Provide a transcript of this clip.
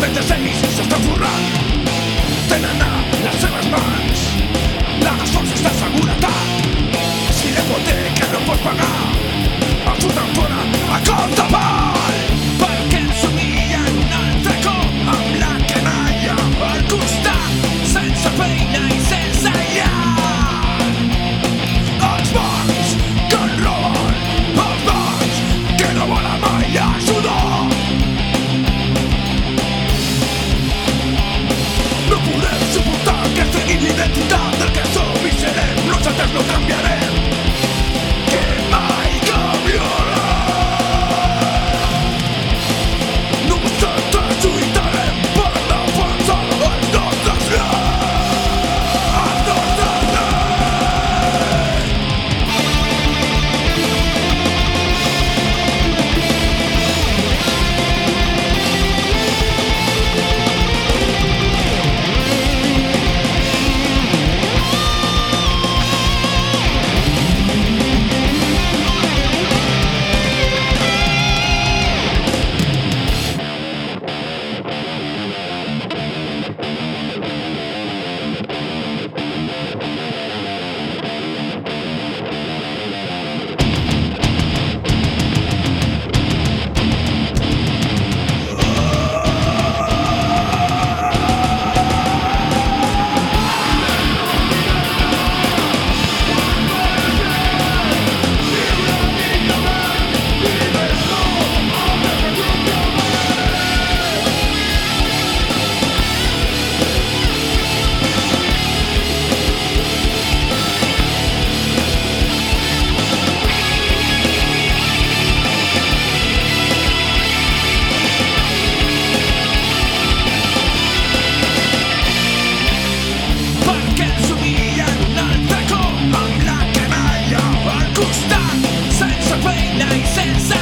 Vete feliz, se está currando. Ten anà les seves mans La força està segura tant Si l'hipoteca no pots pagar. sense.